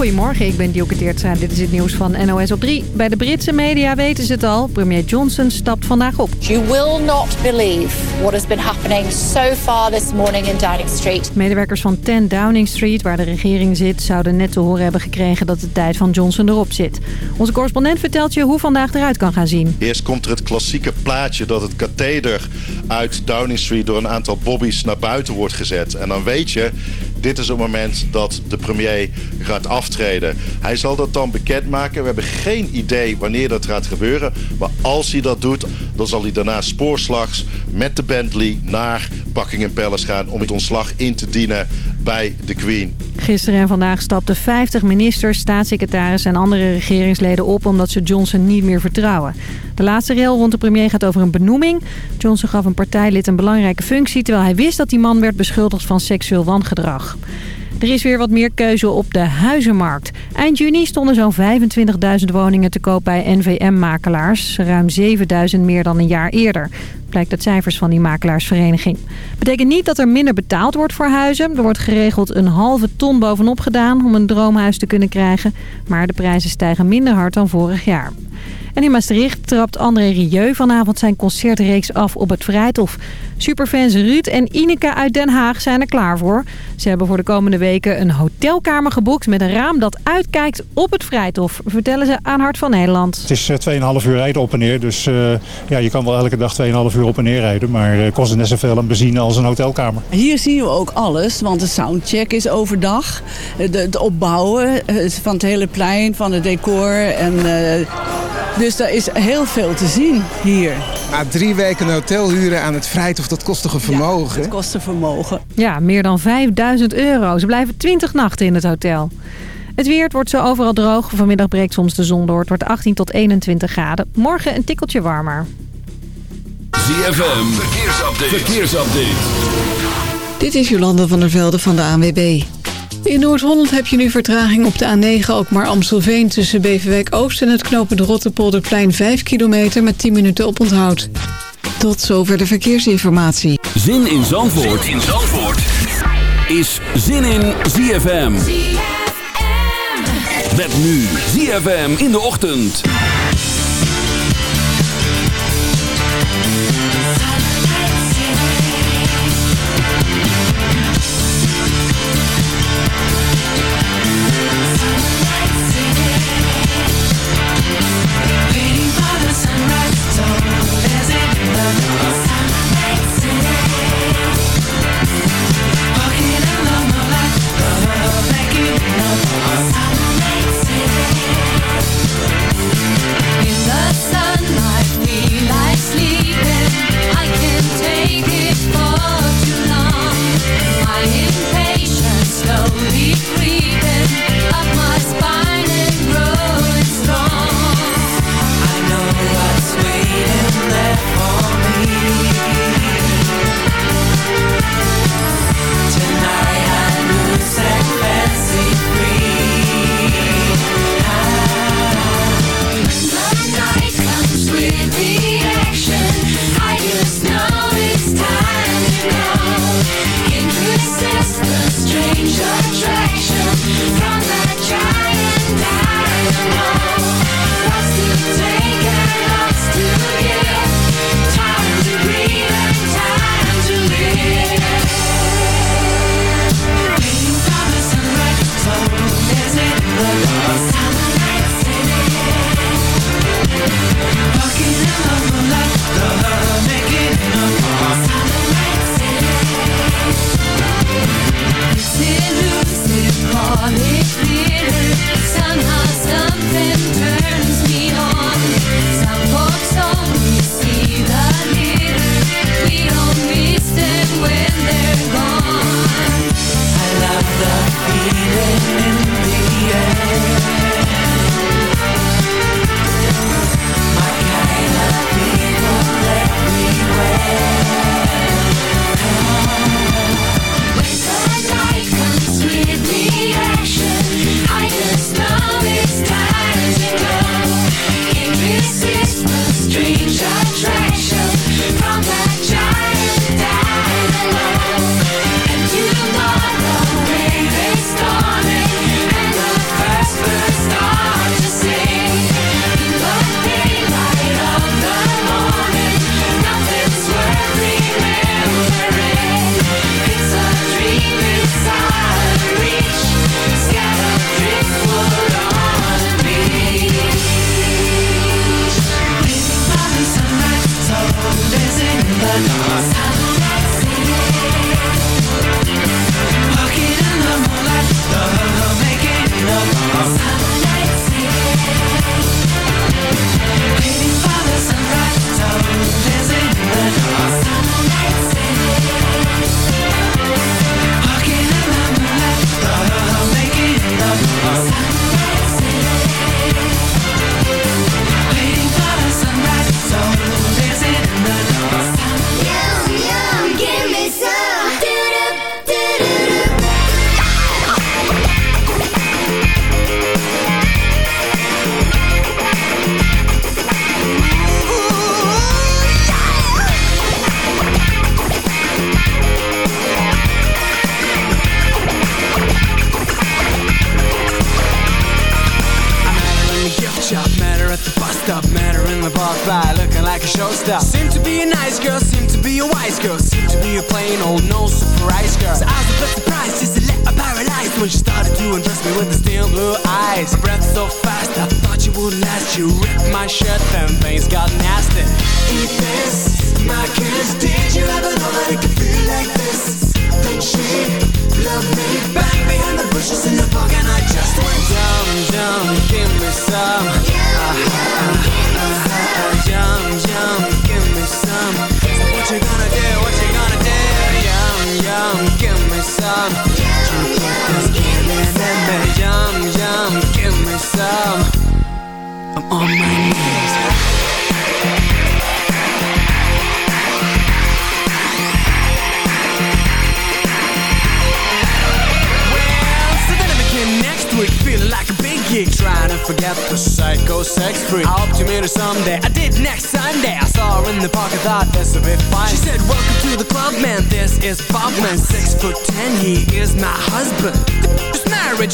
Goedemorgen, ik ben Dielke Teertstra. Dit is het nieuws van NOS op 3. Bij de Britse media weten ze het al. Premier Johnson stapt vandaag op. You will not believe what has been happening so far this morning in Downing Street. Medewerkers van 10 Downing Street, waar de regering zit... zouden net te horen hebben gekregen dat de tijd van Johnson erop zit. Onze correspondent vertelt je hoe vandaag eruit kan gaan zien. Eerst komt er het klassieke plaatje dat het katheder uit Downing Street... door een aantal bobby's naar buiten wordt gezet. En dan weet je, dit is het moment dat de premier gaat aftreden. Hij zal dat dan bekendmaken. We hebben geen idee wanneer dat gaat gebeuren. Maar als hij dat doet, dan zal hij daarna spoorslags met de Bentley naar Buckingham Palace gaan... om het ontslag in te dienen bij de Queen. Gisteren en vandaag stapten 50 ministers, staatssecretarissen en andere regeringsleden op... omdat ze Johnson niet meer vertrouwen. De laatste rail rond de premier gaat over een benoeming. Johnson gaf een partijlid een belangrijke functie... terwijl hij wist dat die man werd beschuldigd van seksueel wangedrag. Er is weer wat meer keuze op de huizenmarkt. Eind juni stonden zo'n 25.000 woningen te koop bij NVM-makelaars. Ruim 7.000 meer dan een jaar eerder. Blijkt uit cijfers van die makelaarsvereniging. Betekent niet dat er minder betaald wordt voor huizen. Er wordt geregeld een halve ton bovenop gedaan om een droomhuis te kunnen krijgen. Maar de prijzen stijgen minder hard dan vorig jaar. En in Maastricht trapt André Rieu vanavond zijn concertreeks af op het Vrijthof. Superfans Ruud en Ineke uit Den Haag zijn er klaar voor. Ze hebben voor de komende weken een hotelkamer geboekt met een raam dat uitkijkt op het Vrijthof. Vertellen ze aan Hart van Nederland. Het is 2,5 uur rijden op en neer, dus uh, ja, je kan wel elke dag 2,5 uur op en neer rijden. Maar het kost net zoveel aan benzine als een hotelkamer. Hier zien we ook alles, want de soundcheck is overdag. Het opbouwen van het hele plein, van het decor en... Uh, dus er is heel veel te zien hier. Maar drie weken een hotel huren aan het Vrijthof, dat kost toch een vermogen? Ja, het kost een vermogen. Ja, meer dan 5000 euro. Ze blijven 20 nachten in het hotel. Het weer het wordt zo overal droog. Vanmiddag breekt soms de zon door. Het wordt 18 tot 21 graden. Morgen een tikkeltje warmer. ZFM, verkeersupdate. verkeersupdate. Dit is Jolanda van der Velde van de ANWB. In Noord-Holland heb je nu vertraging op de A9 ook maar Amstelveen... tussen Beverwijk Oost en het knopend Rotterpolderplein 5 kilometer met 10 minuten op onthoud. Tot zover de verkeersinformatie. Zin in Zandvoort, zin in Zandvoort. is Zin in ZFM. ZFM. Met nu ZFM in de ochtend.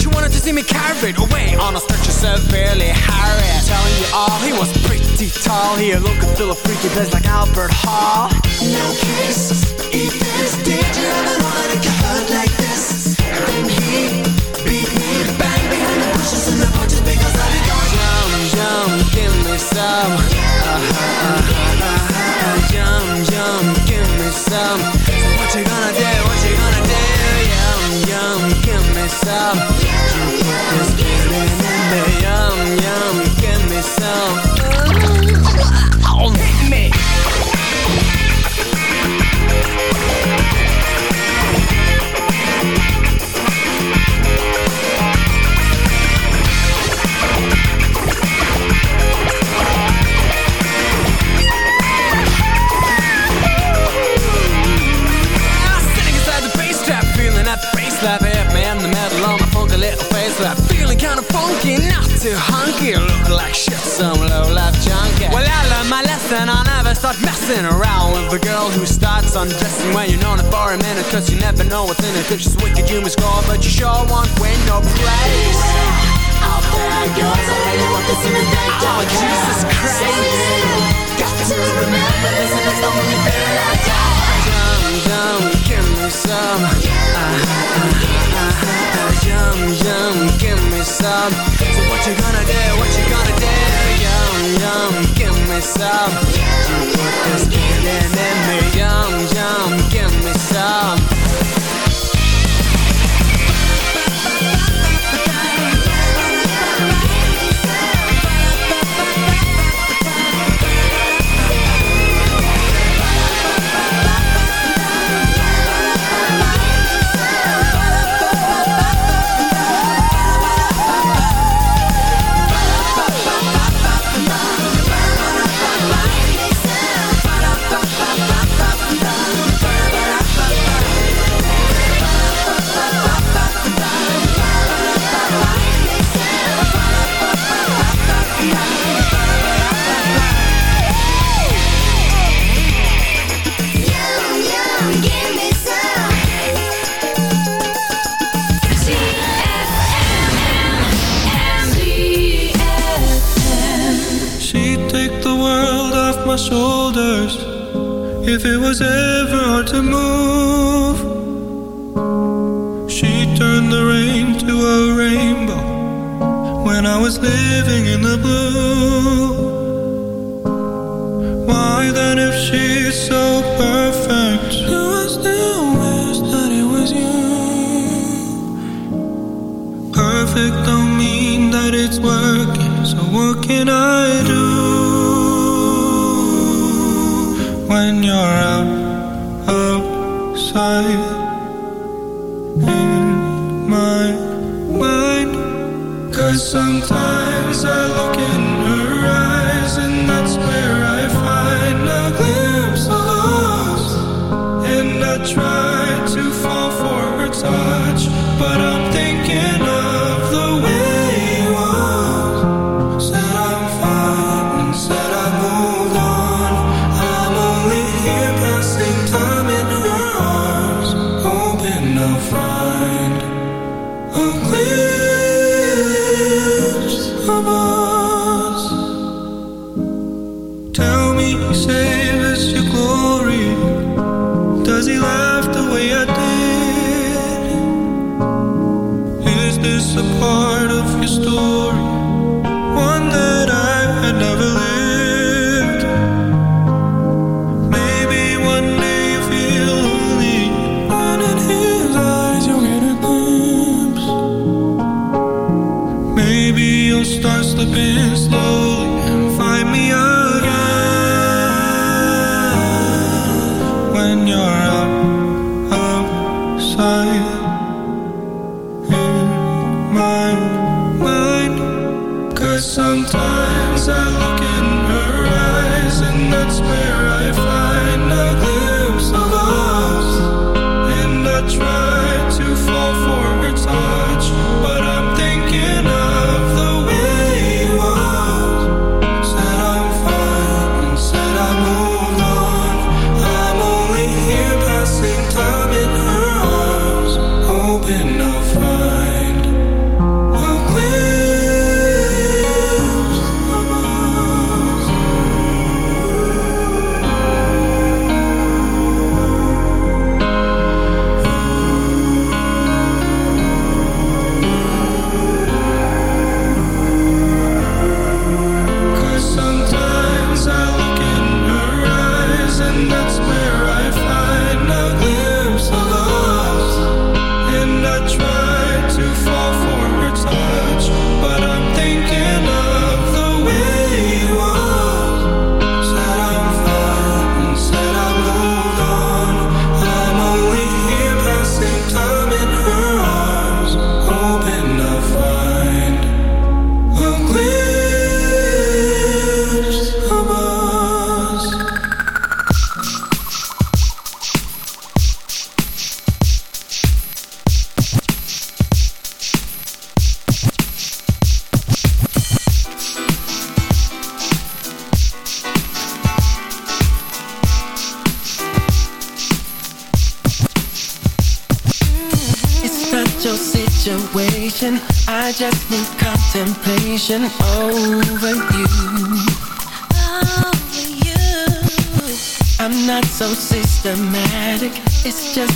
She wanted to see me carried away on a stretcher severely harried. Telling you all, he was pretty tall. He looked and feel a freaky place like Albert Hall. No kiss, eat this. Did you ever know that it could hurt like this? Then he beat me bang behind the bushes in the just because I did go yum yum, give me some. Uh-huh, uh-huh, uh-huh. Me. You in me. Yum yum, too hunky, looking like shit, some low life junkie. Well, I learned my lesson, I'll never start messing around with a girl who starts undressing when you're known for a minute, cause you never know what's in it. If she's wicked, you must score, but you sure won't win no praise. Out there goes, I really want this in the day. Oh, Jesus Christ. Got to remember this, and it's the only thing I got. Yum, give me some. Uh-huh, uh-huh, uh-huh. Yum, yum, give me some. So what you gonna do? What you gonna do? Yum, yum, give me some. You put this feeling in me. Yum, yum, give me some. obsession over you. Over you. I'm not so systematic, it's just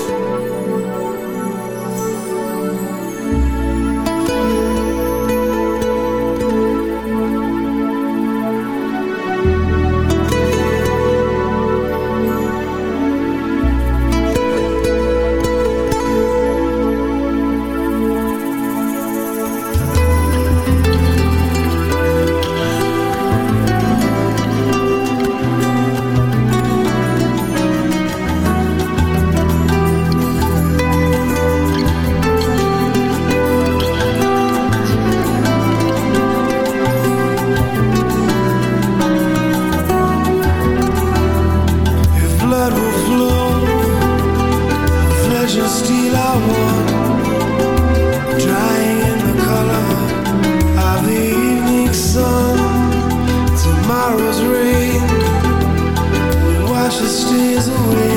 is away.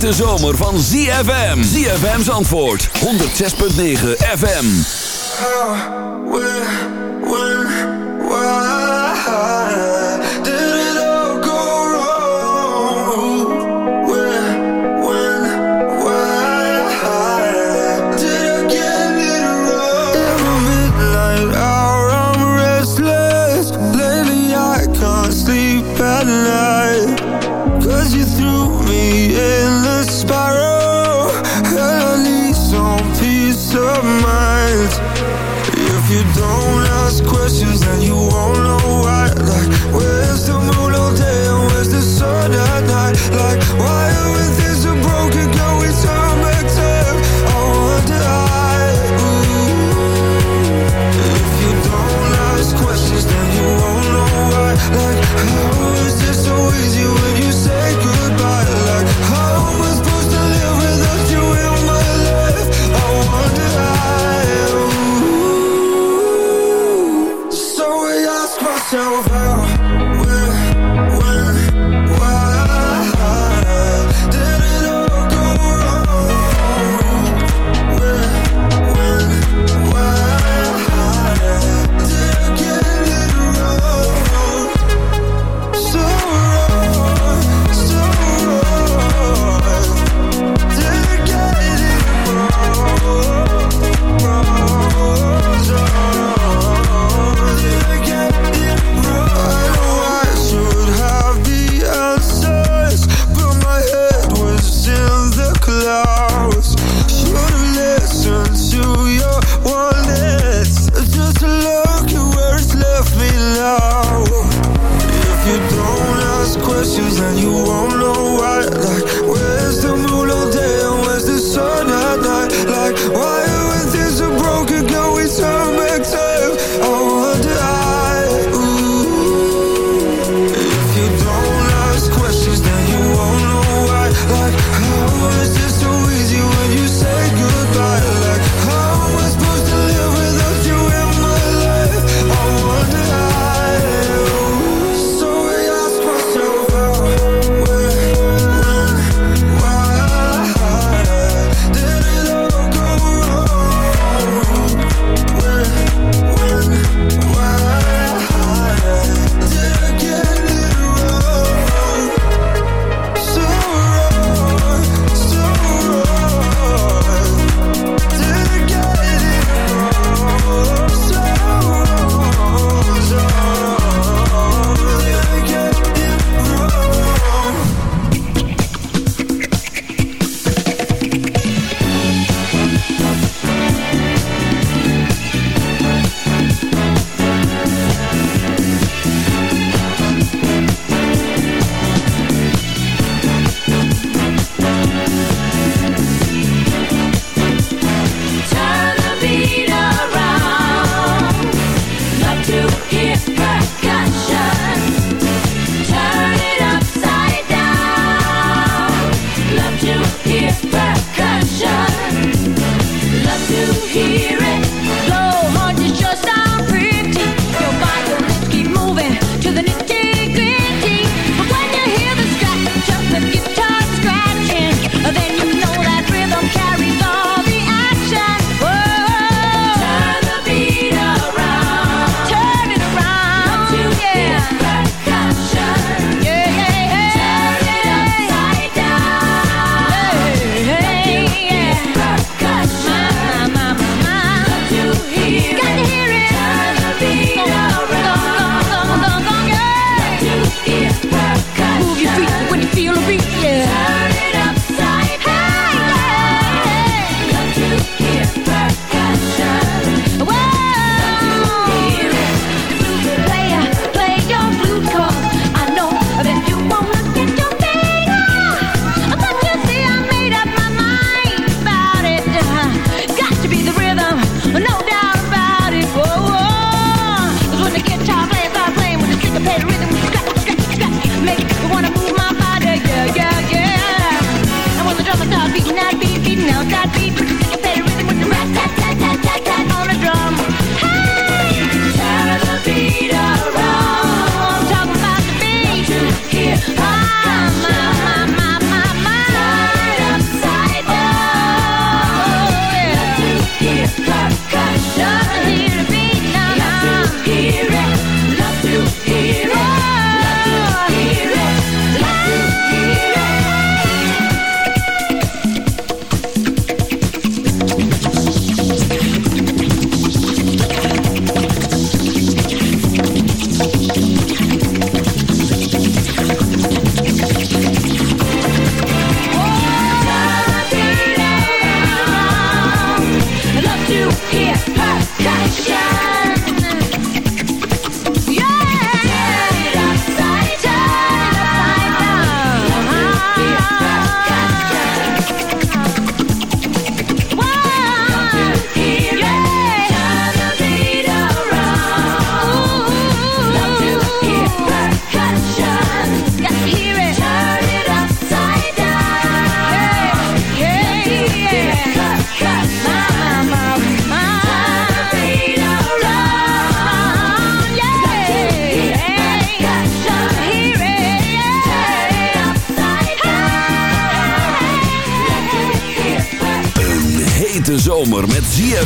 De zomer van ZFM. ZFM's antwoord 106.9 FM. How, 106.9 FM.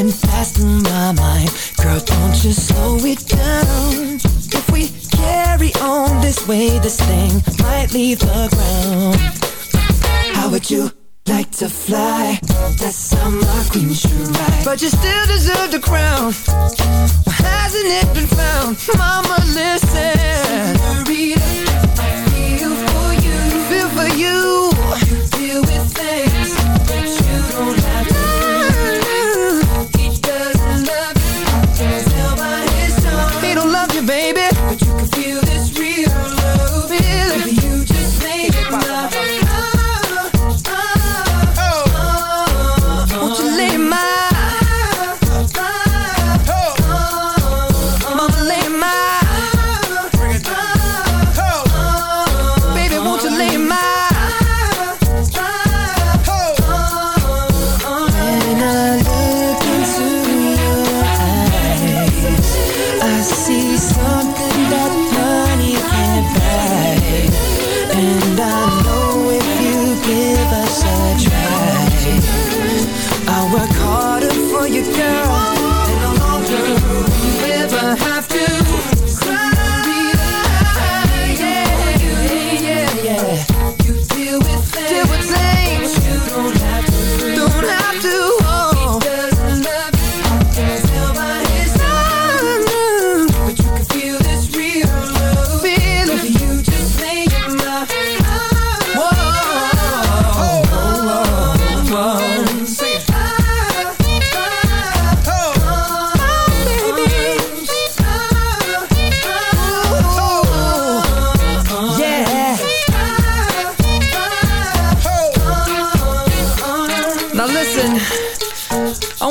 Running fast in my mind, girl, don't you slow it down. If we carry on this way, this thing might leave the ground. How would you? Like to fly, that's how my queen should ride. But you still deserve the crown. Why hasn't it been found? Mama, listen. Senorita, I feel for you. Feel for you. You deal with things that you don't have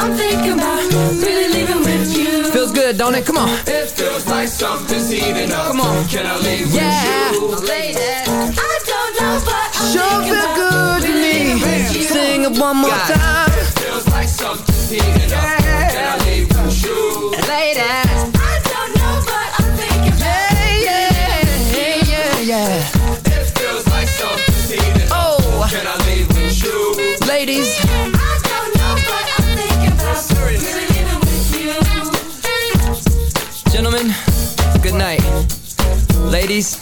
I'm thinking about. Really leaving with you. Feels good, don't it? Come on. It feels like something's heating up. Come on. Can I leave Yeah. with you? Ladies, I don't know what I'm Sure feel good to me. Sing it one more time. It feels like something's heating up. Can I leave with you? Ladies, I don't know what I'm thinking about. Yeah, yeah, yeah, yeah. It feels like something's heating up. Oh, Can I leave with you? ladies. Gentlemen, good night. Ladies,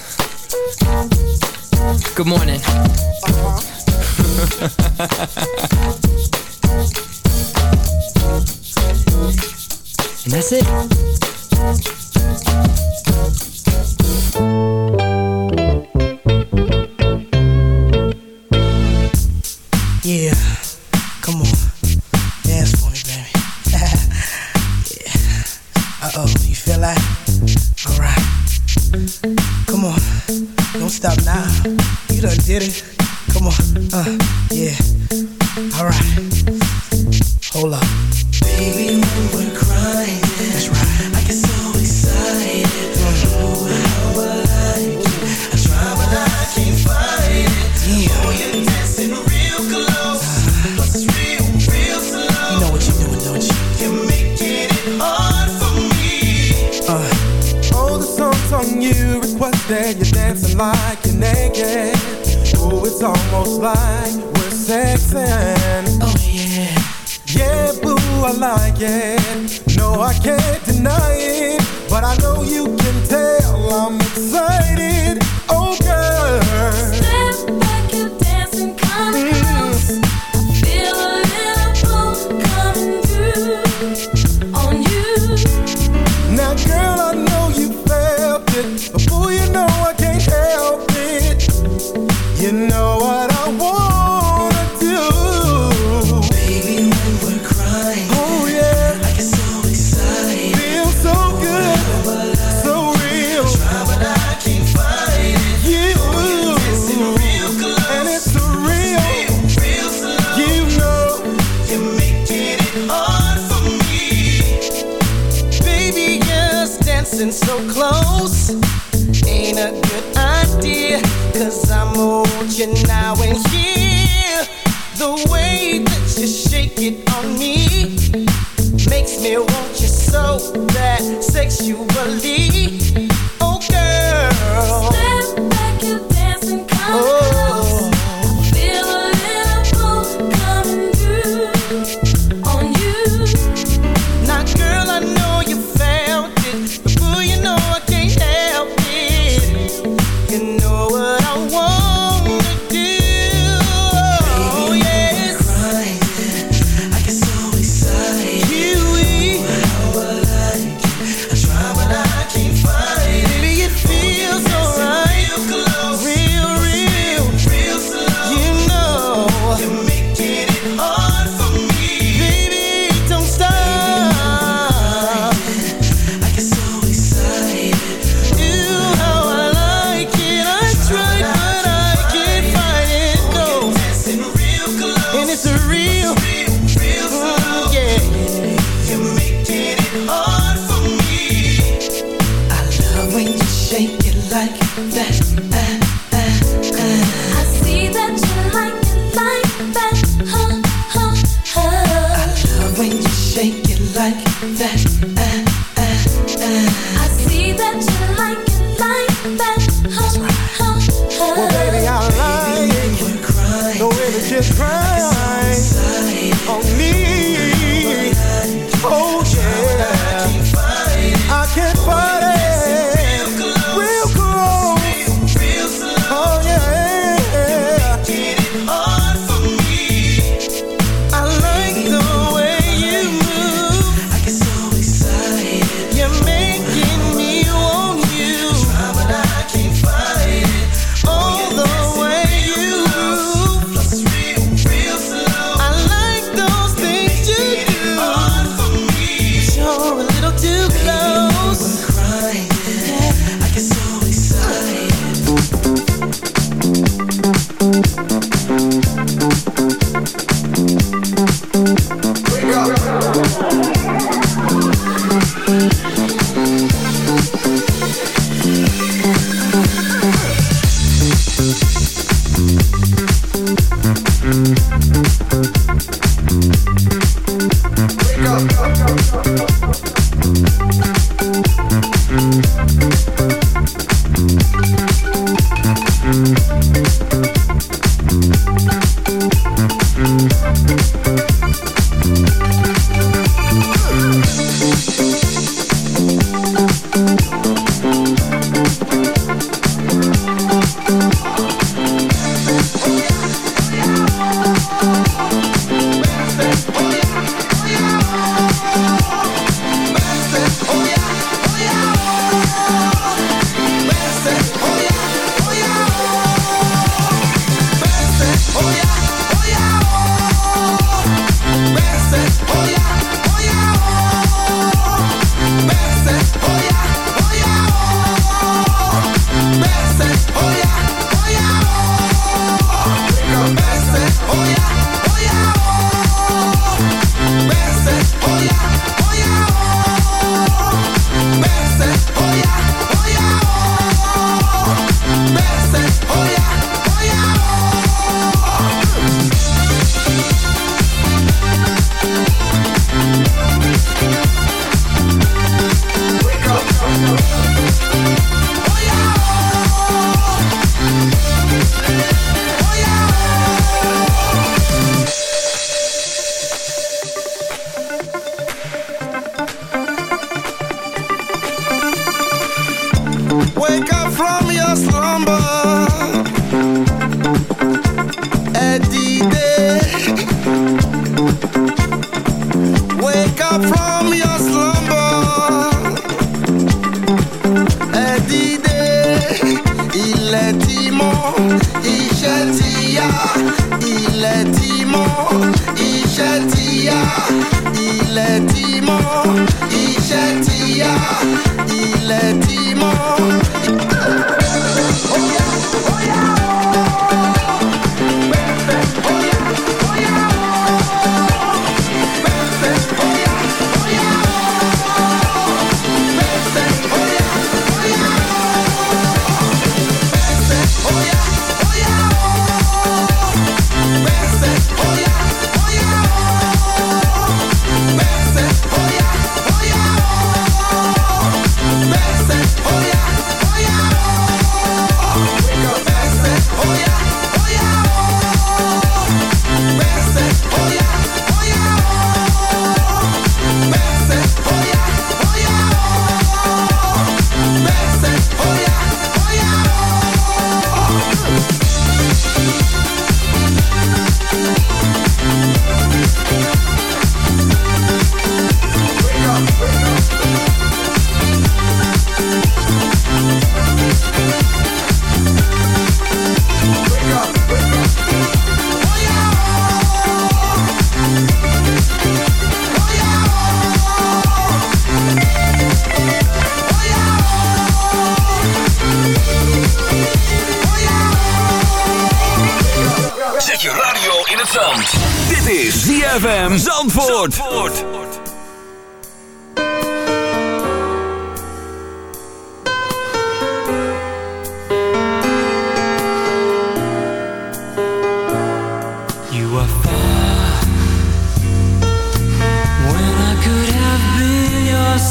good morning. and that's it. Almost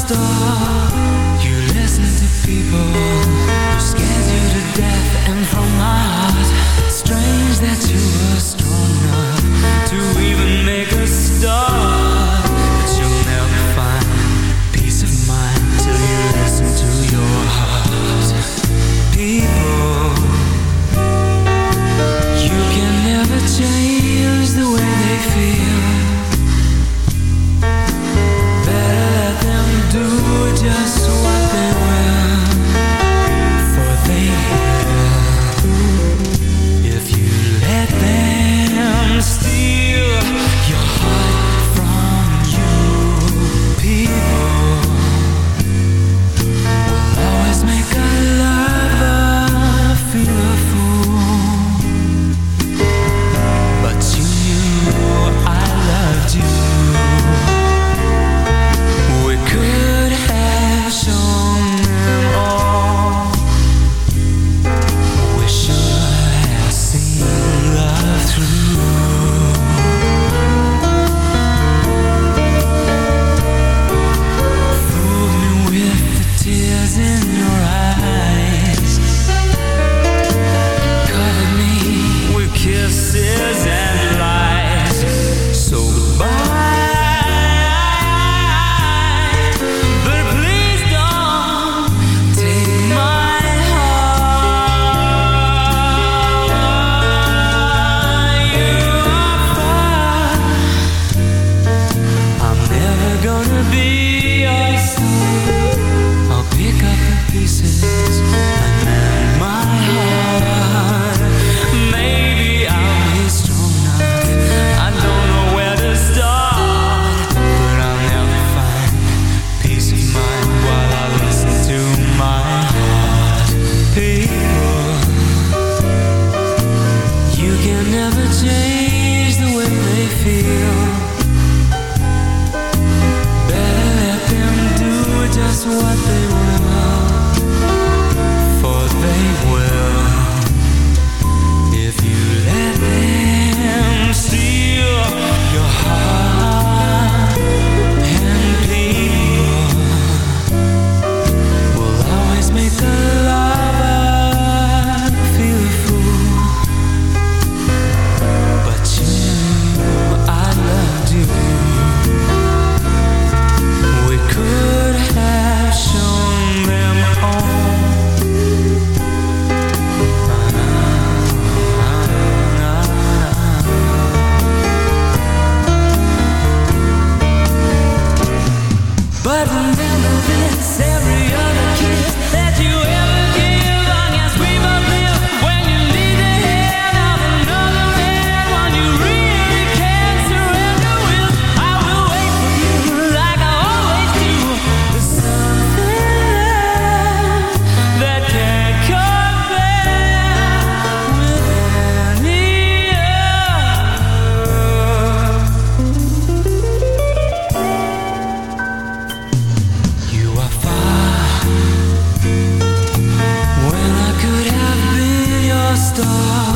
Star. Stop.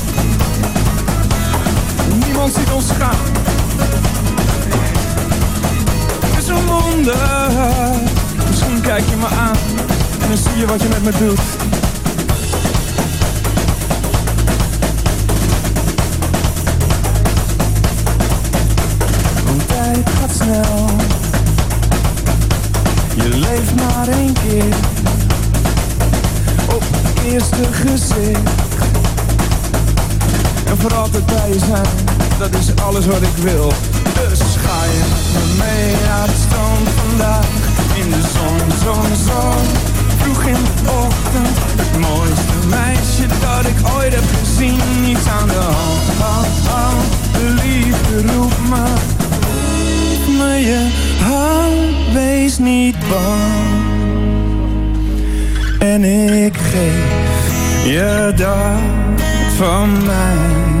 Niemand ziet ons gaan. Het is een wonder. Misschien kijk je me aan en dan zie je wat je met me doet. Want tijd gaat snel. Je leeft maar één keer op het eerste gezicht En voor altijd bij je zijn, dat is alles wat ik wil. Dus ga je met me mee naar het strand vandaag. In de zon, zon, zon. Vroeg in de ochtend. Het mooiste meisje dat ik ooit heb gezien. Niets aan de hand, hand, hand De liefde roept me. Geef me je hand, wees niet bang. En ik geef je dat van mij.